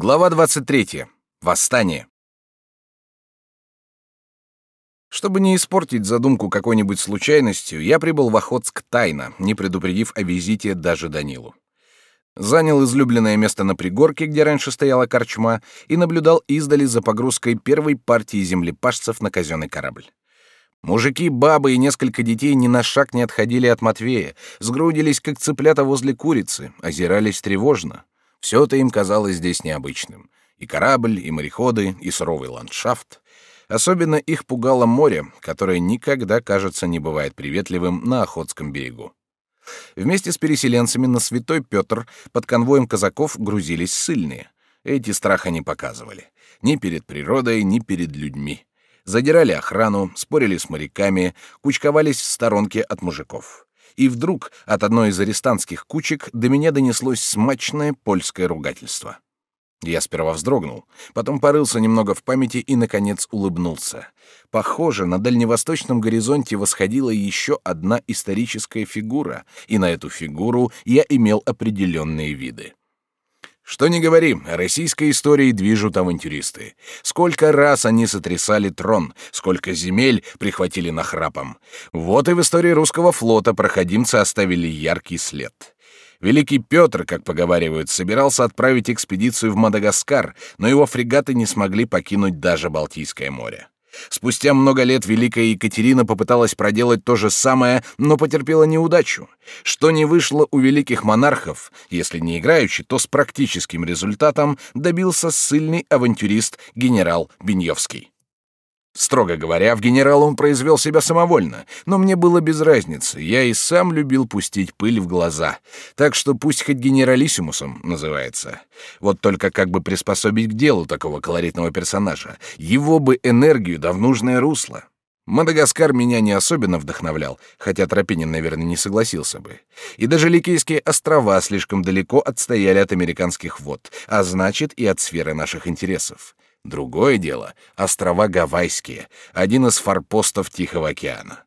Глава 23. Восстание. Чтобы не испортить задумку какой-нибудь случайностью, я прибыл в Охотск тайно, не предупредив о визите даже Данилу. Занял излюбленное место на пригорке, где раньше стояла корчма, и наблюдал издали за погрузкой первой партии землепашцев на казенный корабль. Мужики, бабы и несколько детей ни на шаг не отходили от Матвея, сгрудились, как цыплята возле курицы, озирались тревожно. Все это им казалось здесь необычным. И корабль, и мореходы, и суровый ландшафт. Особенно их пугало море, которое никогда, кажется, не бывает приветливым на Охотском берегу. Вместе с переселенцами на Святой Петр под конвоем казаков грузились ссыльные. Эти страха не показывали. Ни перед природой, ни перед людьми. Задирали охрану, спорили с моряками, кучковались в сторонке от мужиков и вдруг от одной из арестантских кучек до меня донеслось смачное польское ругательство. Я сперва вздрогнул, потом порылся немного в памяти и, наконец, улыбнулся. Похоже, на дальневосточном горизонте восходила еще одна историческая фигура, и на эту фигуру я имел определенные виды. Что ни говори, российской историей движут авантюристы. Сколько раз они сотрясали трон, сколько земель прихватили нахрапом. Вот и в истории русского флота проходимцы оставили яркий след. Великий Петр, как поговаривают, собирался отправить экспедицию в Мадагаскар, но его фрегаты не смогли покинуть даже Балтийское море. Спустя много лет Великая Екатерина попыталась проделать то же самое, но потерпела неудачу. Что не вышло у великих монархов, если не играючи, то с практическим результатом добился ссыльный авантюрист генерал Беньевский. Строго говоря, в генерал он произвел себя самовольно, но мне было без разницы, я и сам любил пустить пыль в глаза, так что пусть хоть генералиссимусом называется. Вот только как бы приспособить к делу такого колоритного персонажа, его бы энергию да в нужное русло. Мадагаскар меня не особенно вдохновлял, хотя Тропинин, наверное, не согласился бы. И даже Ликейские острова слишком далеко отстояли от американских вод, а значит и от сферы наших интересов. Другое дело — острова Гавайские, один из форпостов Тихого океана.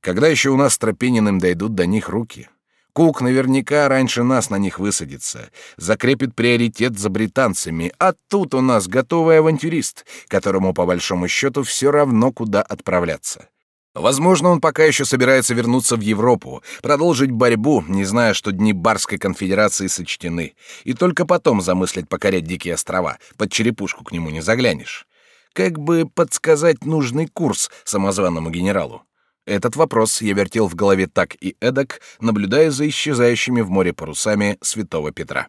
Когда еще у нас с Тропининым дойдут до них руки? Кук наверняка раньше нас на них высадится, закрепит приоритет за британцами, а тут у нас готовый авантюрист, которому по большому счету все равно куда отправляться. Возможно, он пока еще собирается вернуться в Европу, продолжить борьбу, не зная, что дни Барской конфедерации сочтены, и только потом замыслить покорять дикие острова, под черепушку к нему не заглянешь. Как бы подсказать нужный курс самозваному генералу? Этот вопрос я вертел в голове так и эдак, наблюдая за исчезающими в море парусами Святого Петра.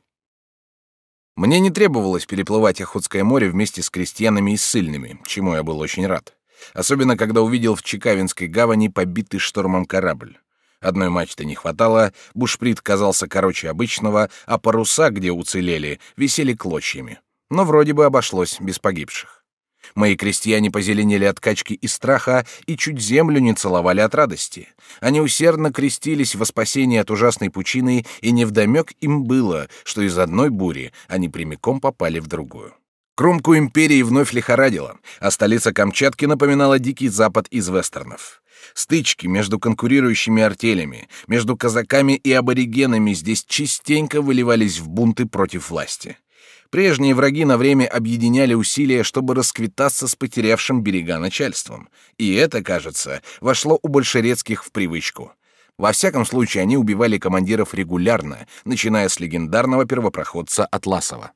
Мне не требовалось переплывать Охотское море вместе с крестьянами и ссыльными, чему я был очень рад особенно когда увидел в Чикавинской гавани побитый штормом корабль. Одной мачты не хватало, бушприт казался короче обычного, а паруса, где уцелели, висели клочьями. Но вроде бы обошлось без погибших. Мои крестьяне позеленели от качки и страха и чуть землю не целовали от радости. Они усердно крестились во спасение от ужасной пучины, и невдомек им было, что из одной бури они прямиком попали в другую. Кромку империи вновь лихорадило, а столица Камчатки напоминала дикий запад из вестернов. Стычки между конкурирующими артелями, между казаками и аборигенами здесь частенько выливались в бунты против власти. Прежние враги на время объединяли усилия, чтобы расквитаться с потерявшим берега начальством. И это, кажется, вошло у большерецких в привычку. Во всяком случае, они убивали командиров регулярно, начиная с легендарного первопроходца Атласова.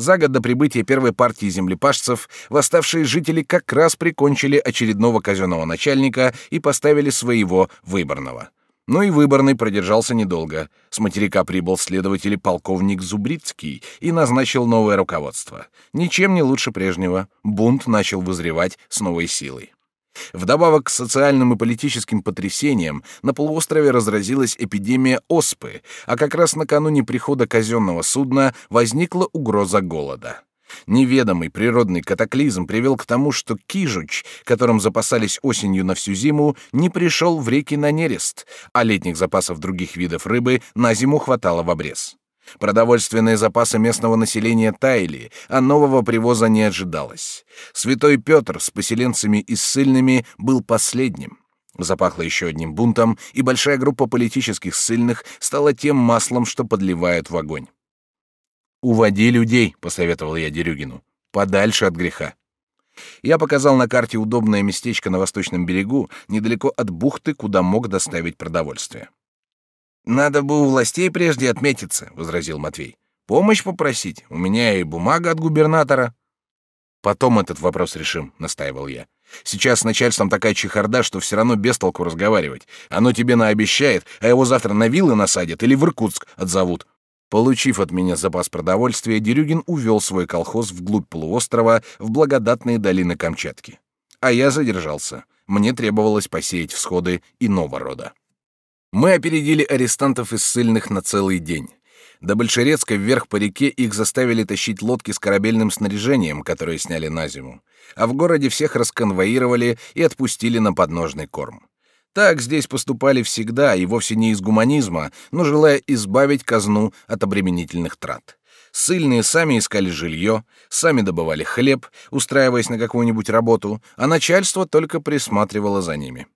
За год до прибытия первой партии землепашцев восставшие жители как раз прикончили очередного казенного начальника и поставили своего выборного. Но и выборный продержался недолго. С материка прибыл следователь полковник Зубрицкий и назначил новое руководство. Ничем не лучше прежнего. Бунт начал вызревать с новой силой. Вдобавок к социальным и политическим потрясениям на полуострове разразилась эпидемия оспы, а как раз накануне прихода казенного судна возникла угроза голода. Неведомый природный катаклизм привел к тому, что кижуч, которым запасались осенью на всю зиму, не пришел в реки на нерест, а летних запасов других видов рыбы на зиму хватало в обрез. Продовольственные запасы местного населения таяли, а нового привоза не ожидалось. Святой Петр с поселенцами и ссыльными был последним. Запахло еще одним бунтом, и большая группа политических ссыльных стала тем маслом, что подливают в огонь. Уводи людей, посоветовал я Дерюгину, подальше от греха. Я показал на карте удобное местечко на восточном берегу, недалеко от бухты, куда мог доставить продовольствие. Надо бы у властей прежде отметиться, возразил Матвей. Помощь попросить. У меня и бумага от губернатора. Потом этот вопрос решим, настаивал я. Сейчас с начальством такая чехарда, что все равно без толку разговаривать. Оно тебе наобещает, а его завтра на вилы насадят или в Иркутск отзовут. Получив от меня запас продовольствия, Дерюгин увел свой колхоз вглубь полуострова в благодатные долины Камчатки. А я задержался. Мне требовалось посеять всходы иного рода. Мы опередили арестантов из ссыльных на целый день. До Большерецка вверх по реке их заставили тащить лодки с корабельным снаряжением, которые сняли на зиму. А в городе всех расконвоировали и отпустили на подножный корм. Так здесь поступали всегда, и вовсе не из гуманизма, но желая избавить казну от обременительных трат. Сыльные сами искали жилье, сами добывали хлеб, устраиваясь на какую-нибудь работу, а начальство только присматривало за ними.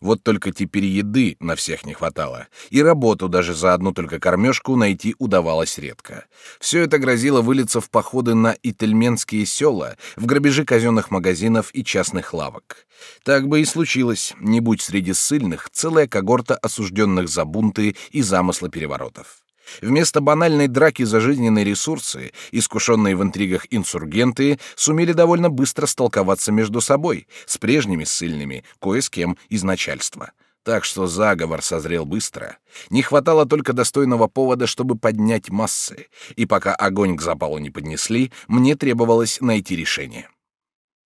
Вот только теперь еды на всех не хватало, и работу даже за одну только кормежку найти удавалось редко. Все это грозило вылиться в походы на ительменские села, в грабежи казенных магазинов и частных лавок. Так бы и случилось, не будь среди ссыльных целая когорта осужденных за бунты и замыслы переворотов. Вместо банальной драки за жизненные ресурсы, искушенные в интригах инсургенты сумели довольно быстро столковаться между собой, с прежними ссыльными, кое с кем из начальства. Так что заговор созрел быстро. Не хватало только достойного повода, чтобы поднять массы. И пока огонь к запалу не поднесли, мне требовалось найти решение.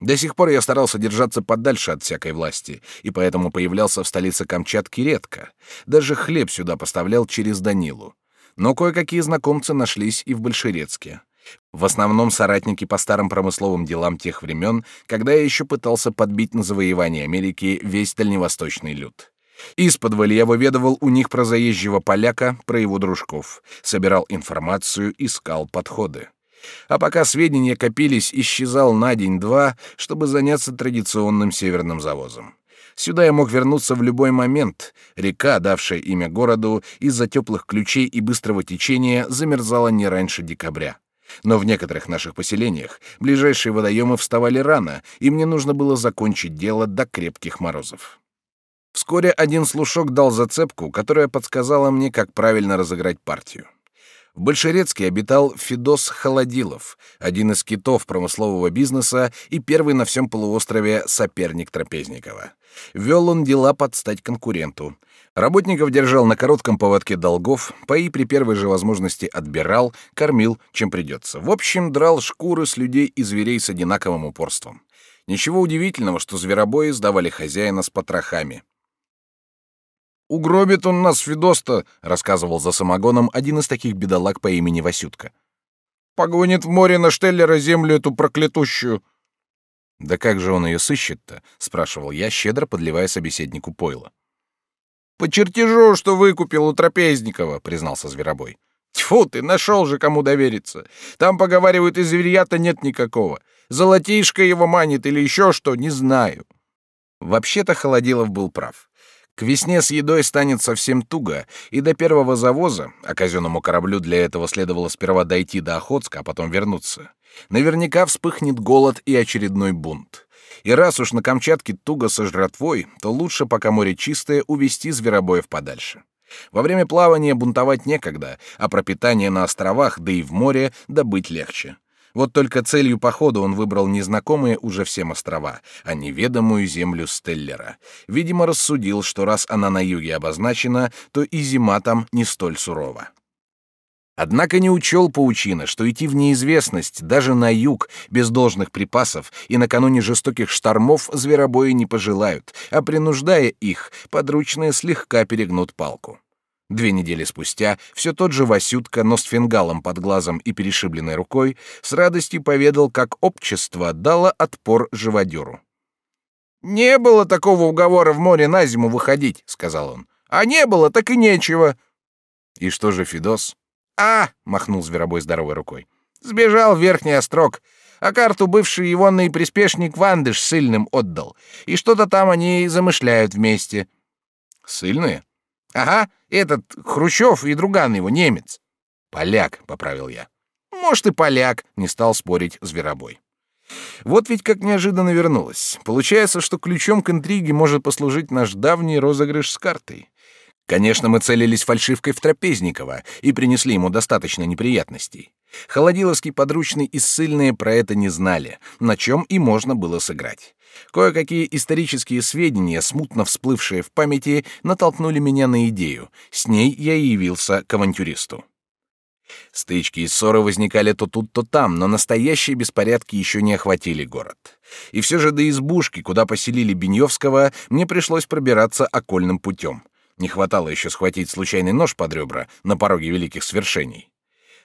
До сих пор я старался держаться подальше от всякой власти, и поэтому появлялся в столице Камчатки редко. Даже хлеб сюда поставлял через Данилу но кое-какие знакомцы нашлись и в Большерецке. В основном соратники по старым промысловым делам тех времен, когда я еще пытался подбить на завоевание Америки весь дальневосточный люд. Из-под я выведывал у них про заезжего поляка, про его дружков, собирал информацию, искал подходы. А пока сведения копились, исчезал на день-два, чтобы заняться традиционным северным завозом. Сюда я мог вернуться в любой момент. Река, давшая имя городу, из-за теплых ключей и быстрого течения замерзала не раньше декабря. Но в некоторых наших поселениях ближайшие водоемы вставали рано, и мне нужно было закончить дело до крепких морозов. Вскоре один слушок дал зацепку, которая подсказала мне, как правильно разыграть партию. В Большерецке обитал Федос Холодилов, один из китов промыслового бизнеса и первый на всем полуострове соперник Трапезникова. Вел он дела под стать конкуренту. Работников держал на коротком поводке долгов, паи при первой же возможности отбирал, кормил, чем придется. В общем, драл шкуры с людей и зверей с одинаковым упорством. Ничего удивительного, что зверобои сдавали хозяина с потрохами. «Угробит он нас, Федоста», — рассказывал за самогоном один из таких бедолаг по имени Васютка. «Погонит в море на Штеллера землю эту проклятущую». «Да как же он ее сыщет-то?» — спрашивал я, щедро подливая собеседнику пойло. «По чертежу, что выкупил у Трапезникова», — признался Зверобой. «Тьфу ты, нашел же, кому довериться. Там, поговаривают, и зверья-то нет никакого. Золотишко его манит или еще что, не знаю». Вообще-то Холодилов был прав. К весне с едой станет совсем туго, и до первого завоза, а казенному кораблю для этого следовало сперва дойти до Охотска, а потом вернуться, наверняка вспыхнет голод и очередной бунт. И раз уж на Камчатке туго со жратвой, то лучше, пока море чистое, увести зверобоев подальше. Во время плавания бунтовать некогда, а пропитание на островах, да и в море, добыть легче. Вот только целью похода он выбрал незнакомые уже всем острова, а неведомую землю Стеллера. Видимо, рассудил, что раз она на юге обозначена, то и зима там не столь сурова. Однако не учел паучина, что идти в неизвестность даже на юг без должных припасов и накануне жестоких штормов зверобои не пожелают, а принуждая их, подручные слегка перегнут палку. Две недели спустя все тот же Васютка, но с фингалом под глазом и перешибленной рукой, с радостью поведал, как общество дало отпор живодеру. «Не было такого уговора в море на зиму выходить», — сказал он. «А не было, так и нечего». «И что же Федос?» «А!» — махнул зверобой здоровой рукой. «Сбежал в Верхний Острог, а карту бывший его приспешник Вандыш сыльным отдал. И что-то там они замышляют вместе». «Сыльные?» «Ага, этот Хрущев и друган его, немец. Поляк, поправил я. Может, и поляк, не стал спорить зверобой. Вот ведь как неожиданно вернулась. Получается, что ключом к интриге может послужить наш давний розыгрыш с картой. Конечно, мы целились фальшивкой в Трапезникова и принесли ему достаточно неприятностей. Холодиловский подручный и ссыльные про это не знали, на чем и можно было сыграть. Кое-какие исторические сведения, смутно всплывшие в памяти, натолкнули меня на идею. С ней я явился к авантюристу. Стычки и ссоры возникали то тут, то там, но настоящие беспорядки еще не охватили город. И все же до избушки, куда поселили Беньевского, мне пришлось пробираться окольным путем. Не хватало еще схватить случайный нож под ребра на пороге великих свершений.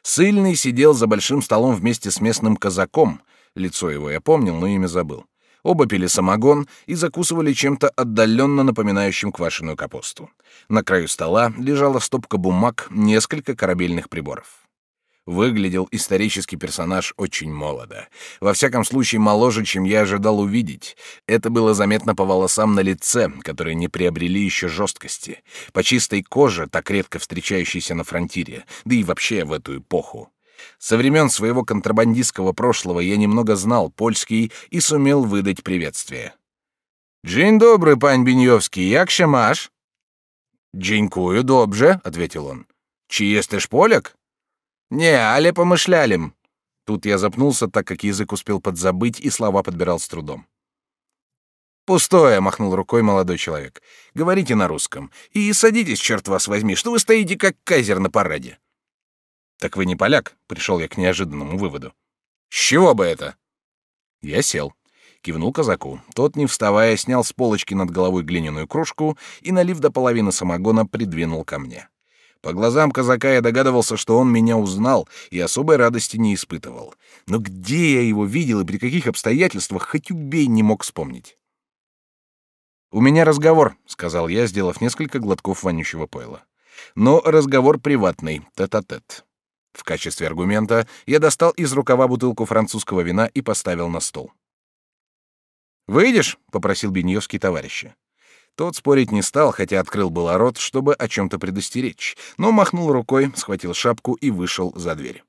Сыльный сидел за большим столом вместе с местным казаком. Лицо его я помнил, но имя забыл. Оба пили самогон и закусывали чем-то отдаленно напоминающим квашеную капусту. На краю стола лежала стопка бумаг, несколько корабельных приборов. Выглядел исторический персонаж очень молодо. Во всяком случае, моложе, чем я ожидал увидеть. Это было заметно по волосам на лице, которые не приобрели еще жесткости, по чистой коже, так редко встречающейся на фронтире, да и вообще в эту эпоху. Со времен своего контрабандистского прошлого я немного знал польский и сумел выдать приветствие. «Dzień добрый, пань Беньовский, як ще маш?» «Дзінькую, добже», — ответил он. «Чи естеш поляк?» «Не, але помышлялим». Тут я запнулся, так как язык успел подзабыть и слова подбирал с трудом. «Пустое», — махнул рукой молодой человек. «Говорите на русском. И садитесь, черт вас возьми, что вы стоите, как кайзер на параде». «Так вы не поляк?» — пришел я к неожиданному выводу. «С чего бы это?» Я сел. Кивнул казаку. Тот, не вставая, снял с полочки над головой глиняную кружку и, налив до половины самогона, придвинул ко мне. По глазам казака я догадывался, что он меня узнал и особой радости не испытывал. Но где я его видел и при каких обстоятельствах, хоть убей, не мог вспомнить. «У меня разговор», — сказал я, сделав несколько глотков вонючего пойла. «Но разговор приватный, тет-а-тет». -тет. В качестве аргумента я достал из рукава бутылку французского вина и поставил на стол. «Выйдешь?» — попросил Беньевский товарища. Тот спорить не стал, хотя открыл было рот, чтобы о чем-то предостеречь, но махнул рукой, схватил шапку и вышел за дверь.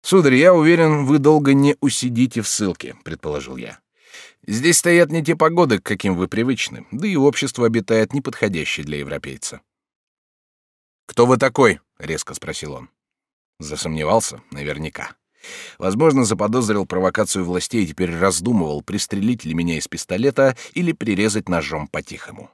«Сударь, я уверен, вы долго не усидите в ссылке», — предположил я. «Здесь стоят не те погоды, к каким вы привычны, да и общество обитает неподходящее для европейца». «Кто вы такой?» — резко спросил он. Засомневался? Наверняка. Возможно, заподозрил провокацию властей и теперь раздумывал, пристрелить ли меня из пистолета или прирезать ножом по-тихому.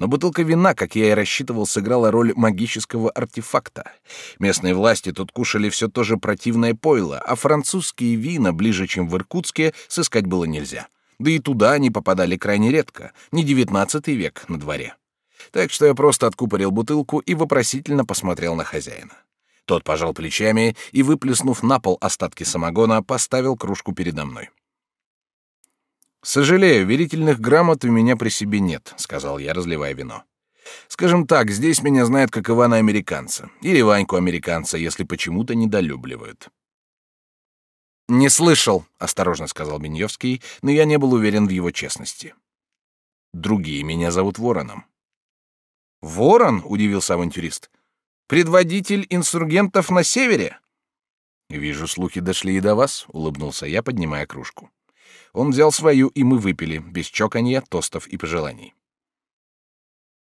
Но бутылка вина, как я и рассчитывал, сыграла роль магического артефакта. Местные власти тут кушали все то же противное пойло, а французские вина, ближе, чем в Иркутске, сыскать было нельзя. Да и туда они попадали крайне редко, не девятнадцатый век на дворе. Так что я просто откупорил бутылку и вопросительно посмотрел на хозяина. Тот пожал плечами и, выплеснув на пол остатки самогона, поставил кружку передо мной. «Сожалею, верительных грамот у меня при себе нет», — сказал я, разливая вино. «Скажем так, здесь меня знают как Ивана-американца, или Ваньку-американца, если почему-то недолюбливают». «Не слышал», — осторожно сказал Беньевский, но я не был уверен в его честности. «Другие меня зовут Вороном». «Ворон?» — удивился авантюрист. «Предводитель инсургентов на севере?» «Вижу, слухи дошли и до вас», — улыбнулся я, поднимая кружку. Он взял свою, и мы выпили, без чоканья, тостов и пожеланий.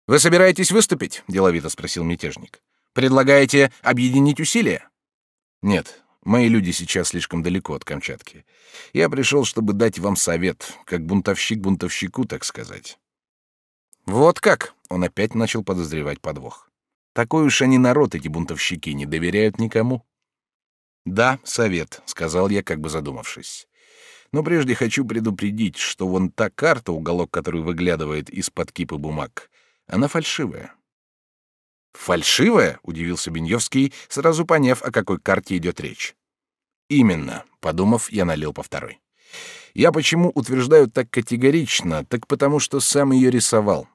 «Вы собираетесь выступить?» — деловито спросил мятежник. «Предлагаете объединить усилия?» «Нет, мои люди сейчас слишком далеко от Камчатки. Я пришел, чтобы дать вам совет, как бунтовщик бунтовщику, так сказать». Вот как? Он опять начал подозревать подвох. Такой уж они народ, эти бунтовщики, не доверяют никому. Да, совет, сказал я, как бы задумавшись. Но прежде хочу предупредить, что вон та карта, уголок которой выглядывает из-под кипы бумаг, она фальшивая. Фальшивая? удивился Беньевский, сразу поняв, о какой карте идет речь. Именно, подумав, я налил по второй. Я почему утверждаю так категорично, так потому что сам ее рисовал.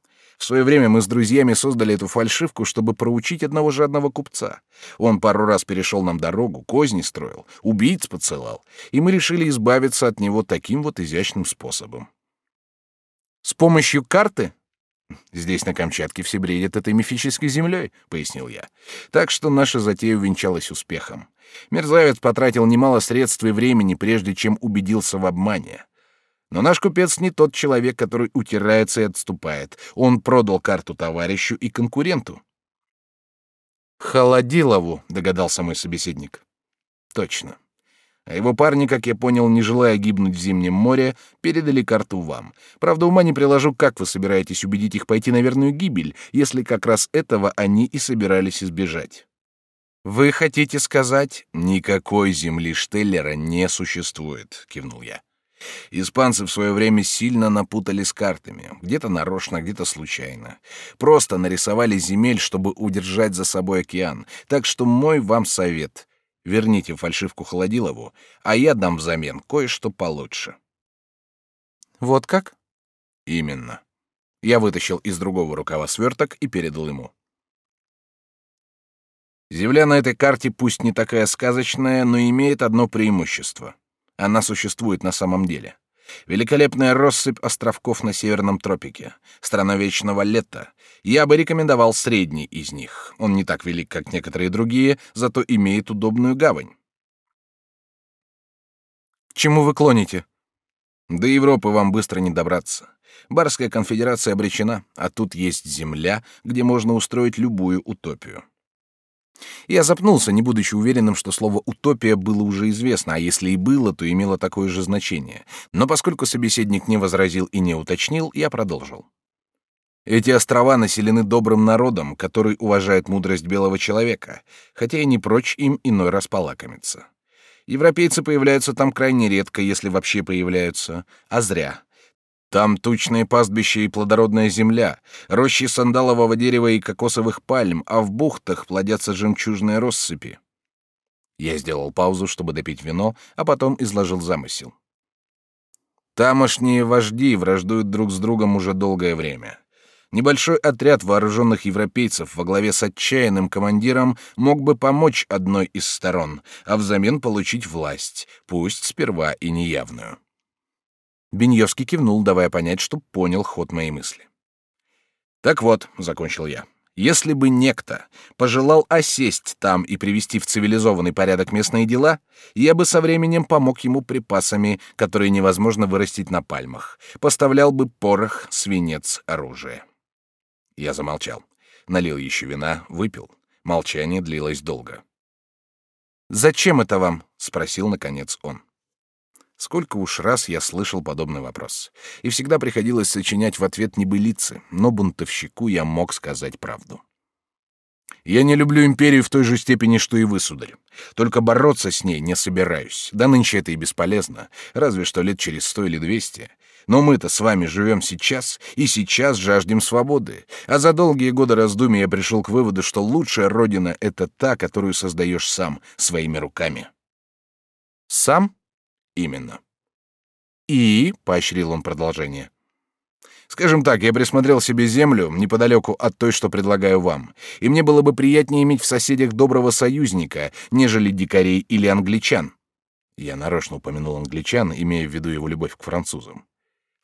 В свое время мы с друзьями создали эту фальшивку, чтобы проучить одного жадного купца. Он пару раз перешел нам дорогу, козни строил, убийц поцелал, и мы решили избавиться от него таким вот изящным способом. С помощью карты? Здесь на Камчатке все бредят этой мифической землей, пояснил я. Так что наша затея увенчалась успехом. Мерзавец потратил немало средств и времени, прежде чем убедился в обмане. Но наш купец не тот человек, который утирается и отступает. Он продал карту товарищу и конкуренту. Холодилову, догадался мой собеседник. Точно. А его парни, как я понял, не желая гибнуть в зимнем море, передали карту вам. Правда, ума не приложу, как вы собираетесь убедить их пойти на верную гибель, если как раз этого они и собирались избежать. Вы хотите сказать, никакой земли Штеллера не существует, кивнул я. Испанцы в свое время сильно напутали с картами, где-то нарочно, где-то случайно. Просто нарисовали земель, чтобы удержать за собой океан. Так что мой вам совет Верните фальшивку Холодилову, а я дам взамен кое-что получше. Вот как? Именно. Я вытащил из другого рукава сверток и передал ему. Земля на этой карте пусть не такая сказочная, но имеет одно преимущество. Она существует на самом деле. Великолепная россыпь островков на северном тропике, страна вечного лета. Я бы рекомендовал средний из них. Он не так велик, как некоторые другие, зато имеет удобную гавань. К чему вы клоните? До Европы вам быстро не добраться. Барская конфедерация обречена, а тут есть земля, где можно устроить любую утопию. Я запнулся, не будучи уверенным, что слово «утопия» было уже известно, а если и было, то имело такое же значение. Но поскольку собеседник не возразил и не уточнил, я продолжил. Эти острова населены добрым народом, который уважает мудрость белого человека, хотя и не прочь им иной раз полакомиться. Европейцы появляются там крайне редко, если вообще появляются, а зря. Там тучные пастбища и плодородная земля, рощи сандалового дерева и кокосовых пальм, а в бухтах плодятся жемчужные россыпи. Я сделал паузу, чтобы допить вино, а потом изложил замысел. Тамошние вожди враждуют друг с другом уже долгое время. Небольшой отряд вооруженных европейцев во главе с отчаянным командиром мог бы помочь одной из сторон, а взамен получить власть, пусть сперва и неявную. Беньевский кивнул, давая понять, что понял ход моей мысли. «Так вот», — закончил я, — «если бы некто пожелал осесть там и привести в цивилизованный порядок местные дела, я бы со временем помог ему припасами, которые невозможно вырастить на пальмах, поставлял бы порох, свинец, оружие». Я замолчал. Налил еще вина, выпил. Молчание длилось долго. «Зачем это вам?» — спросил, наконец, он. Сколько уж раз я слышал подобный вопрос. И всегда приходилось сочинять в ответ небылицы, но бунтовщику я мог сказать правду. Я не люблю империю в той же степени, что и вы, сударь. Только бороться с ней не собираюсь. Да нынче это и бесполезно, разве что лет через сто или двести. Но мы-то с вами живем сейчас, и сейчас жаждем свободы. А за долгие годы раздумий я пришел к выводу, что лучшая родина — это та, которую создаешь сам, своими руками. Сам? Именно. И, поощрил он продолжение. Скажем так, я присмотрел себе землю неподалеку от той, что предлагаю вам, и мне было бы приятнее иметь в соседях доброго союзника, нежели дикарей или англичан. Я нарочно упомянул англичан, имея в виду его любовь к французам.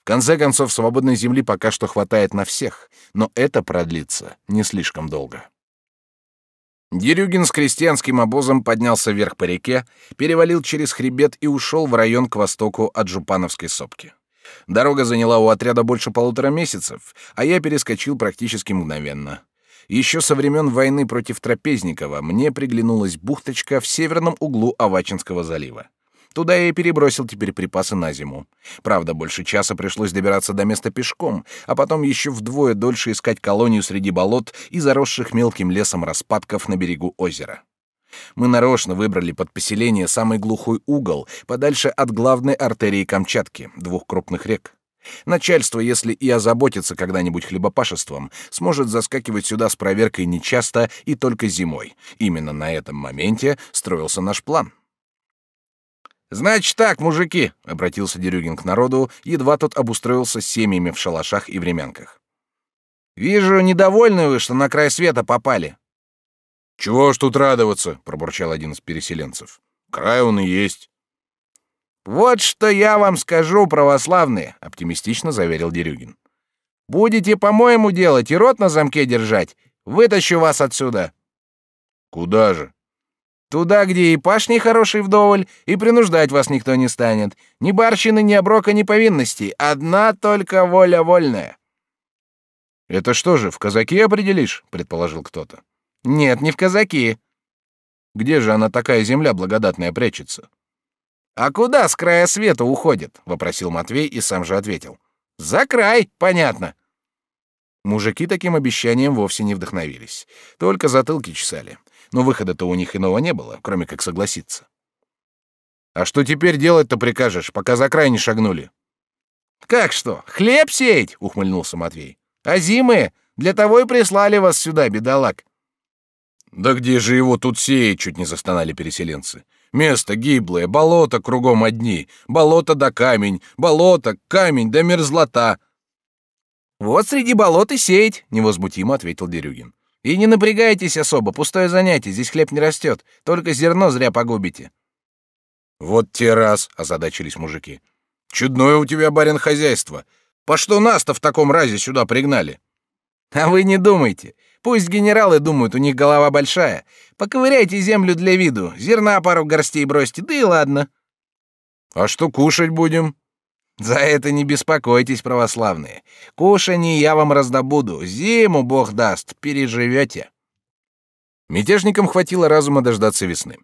В конце концов, свободной земли пока что хватает на всех, но это продлится не слишком долго. Дерюгин с крестьянским обозом поднялся вверх по реке, перевалил через хребет и ушел в район к востоку от Жупановской сопки. Дорога заняла у отряда больше полутора месяцев, а я перескочил практически мгновенно. Еще со времен войны против Трапезникова мне приглянулась бухточка в северном углу Авачинского залива. Туда я и перебросил теперь припасы на зиму. Правда, больше часа пришлось добираться до места пешком, а потом еще вдвое дольше искать колонию среди болот и заросших мелким лесом распадков на берегу озера. Мы нарочно выбрали под поселение самый глухой угол, подальше от главной артерии Камчатки, двух крупных рек. Начальство, если и озаботится когда-нибудь хлебопашеством, сможет заскакивать сюда с проверкой нечасто и только зимой. Именно на этом моменте строился наш план. Значит так, мужики, обратился Дерюгин к народу, едва тот обустроился с семьями в шалашах и времянках. Вижу, недовольны вы, что на край света попали. Чего ж тут радоваться, пробурчал один из переселенцев. Край он и есть. Вот что я вам скажу, православные, оптимистично заверил Дерюгин. Будете по-моему делать и рот на замке держать, вытащу вас отсюда. Куда же? Туда, где и пашни хороший вдоволь, и принуждать вас никто не станет. Ни барщины, ни оброка, ни повинностей. Одна только воля вольная. Это что же, в казаки определишь, предположил кто-то. Нет, не в казаки. Где же она такая земля благодатная прячется? А куда с края света уходит? вопросил Матвей и сам же ответил. За край, понятно. Мужики таким обещанием вовсе не вдохновились, только затылки чесали. Но выхода-то у них иного не было, кроме как согласиться. А что теперь делать-то прикажешь, пока за край не шагнули? Как что? Хлеб сеять? ухмыльнулся Матвей. А зимы для того и прислали вас сюда, бедолаг. Да где же его тут сеять, чуть не застонали переселенцы. Место гиблое, болото кругом одни, болото да камень, болото, камень да мерзлота. Вот среди болот и сеять, невозмутимо ответил Дерюгин. И не напрягайтесь особо, пустое занятие, здесь хлеб не растет, только зерно зря погубите. Вот те раз, озадачились мужики. Чудное у тебя, барин, хозяйство. По что нас-то в таком разе сюда пригнали? А вы не думайте. Пусть генералы думают, у них голова большая. Поковыряйте землю для виду, зерна пару горстей бросьте, да и ладно. А что кушать будем? За это не беспокойтесь, православные. Кушанье я вам раздобуду, зиму Бог даст, переживете. Мятежникам хватило разума дождаться весны.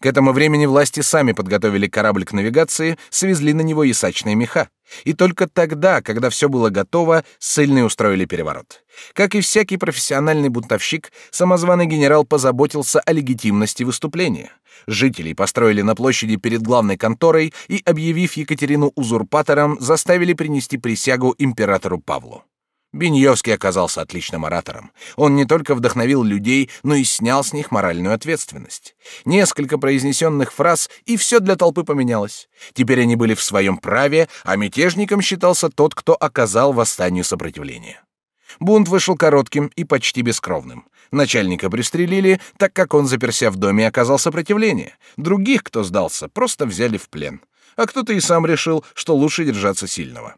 К этому времени власти сами подготовили корабль к навигации, свезли на него ясачные меха. И только тогда, когда все было готово, ссыльные устроили переворот. Как и всякий профессиональный бунтовщик, самозваный генерал позаботился о легитимности выступления. Жителей построили на площади перед главной конторой и, объявив Екатерину узурпатором, заставили принести присягу императору Павлу. Беньевский оказался отличным оратором. Он не только вдохновил людей, но и снял с них моральную ответственность. Несколько произнесенных фраз, и все для толпы поменялось. Теперь они были в своем праве, а мятежником считался тот, кто оказал восстанию сопротивление. Бунт вышел коротким и почти бескровным. Начальника пристрелили, так как он, заперся в доме, оказал сопротивление. Других, кто сдался, просто взяли в плен. А кто-то и сам решил, что лучше держаться сильного.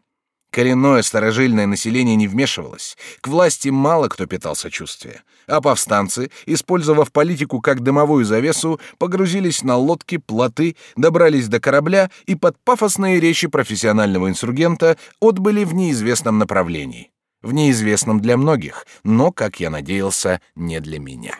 Коренное старожильное население не вмешивалось, к власти мало кто питал сочувствие, а повстанцы, использовав политику как дымовую завесу, погрузились на лодки, плоты, добрались до корабля и под пафосные речи профессионального инсургента отбыли в неизвестном направлении. В неизвестном для многих, но, как я надеялся, не для меня.